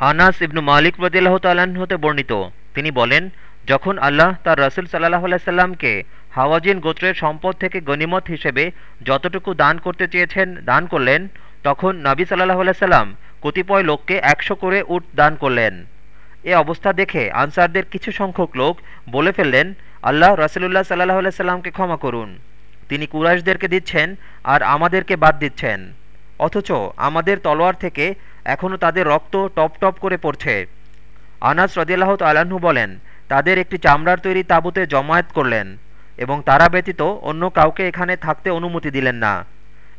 আনাস ইবনু মালিক রদিল্লাহ তাল্লাহ্ন হতে বর্ণিত। তিনি বলেন, যখন আল্লাহ তার রসুল সাল্লাহ আলাইসাল্লামকে হাওয়াজিন গোত্রের সম্পদ থেকে গনিমত হিসেবে যতটুকু দান করতে চেয়েছেন, দান করলেন, তখন নবী সাল্লাহ আলাইসাল্লাম কতিপয় লোককে একশো করে উট দান করলেন। এ অবস্থা দেখে আনসারদের কিছু সংখ্যক লোক বলে ফেললেন, আল্লাহ রসুল্লাহ সাল্লাহ আলাইসাল্লামকে ক্ষমা করুন। তিনি কুরাইশদেরকে দিচ্ছেন আর আমাদেরকে বাদ দিচ্ছেন। অথচ আমাদের তলোয়ার থেকে এখনও তাদের রক্ত টপ টপ করে পড়ছে। আনাস রদিয়াল্লাহ তালাহু বলেন, তাদের একটি চামড়ার তৈরি তাঁবুতে জমায়েত করলেন এবং তারা ব্যতীত অন্য কাউকে এখানে থাকতে অনুমতি দিলেন না।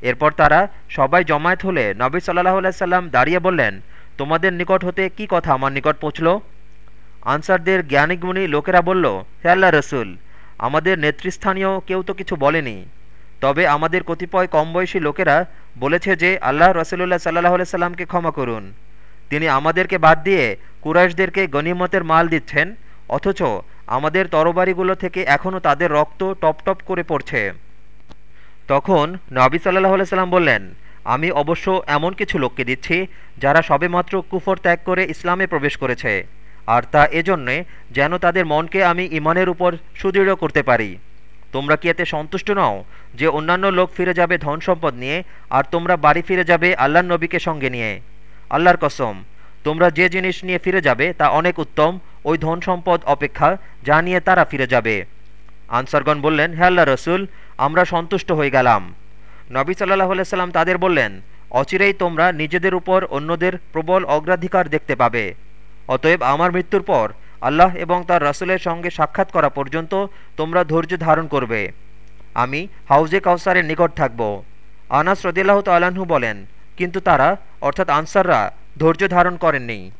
এরপর তারা সবাই জমায়েত হলে নবী সাল্লাহ সাল্লাম দাঁড়িয়ে বললেন, তোমাদের নিকট হতে কি কথা আমার নিকট পৌঁছল? আনসারদের জ্ঞানীগুণী লোকেরা বলল, হে আল্লাহ রসুল, আমাদের নেতৃস্থানীয় কেউ তো কিছু বলেনি। তবে আমাদের কতিপয় কম বয়সী লোকেরা বলেছে যে আল্লাহ রসুল্লাহ সাল্লাহ সাল্লামকে ক্ষমা করুন। তিনি আমাদেরকে বাদ দিয়ে কুরাইশদেরকে গনিমতের মাল দিচ্ছেন, অথচ আমাদের তরবারিগুলো থেকে এখনও তাদের রক্ত টপ টপ করে পড়ছে। তখন নবী সাল্লাহ সাল্লাম বললেন, আমি অবশ্য এমন কিছু লোককে দিচ্ছি যারা সবেমাত্র কুফর ত্যাগ করে ইসলামে প্রবেশ করেছে, আর তা এজন্যে যেন তাদের মনকে আমি ইমানের উপর সুদৃঢ় করতে পারি। তোমরা কি এতে সন্তুষ্ট নও যে অন্যান্য লোক ফিরে যাবে ধন সম্পদ নিয়ে, আর তোমরা বাড়ি ফিরে যাবে আল্লাহ নবীকে সঙ্গে নিয়ে? আল্লাহর কসম, তোমরা যে জিনিস নিয়ে ফিরে যাবে তা অনেক উত্তম, ওই ধন সম্পদ অপেক্ষা যা নিয়ে তারা ফিরে যাবে। আনসারগণ বললেন, হে আল্লাহ রসুল, আমরা সন্তুষ্ট হয়ে গেলাম। নবী সাল্লাহ সাল্লাম তাদের বললেন, অচিরেই তোমরা নিজেদের উপর অন্যদের প্রবল অগ্রাধিকার দেখতে পাবে। অতএব আমার মৃত্যুর পর আল্লাহ এবং তার রাসুলের সঙ্গে সাক্ষাৎ করা পর্যন্ত তোমরা ধৈর্য ধারণ করবে। আমি হাউজে কাউসারের নিকট থাকব। আনাস রদিল্লাহ তাল্লাহ্ন বলেন, কিন্তু তারা, অর্থাৎ আনসাররা, ধৈর্য ধারণ করেননি।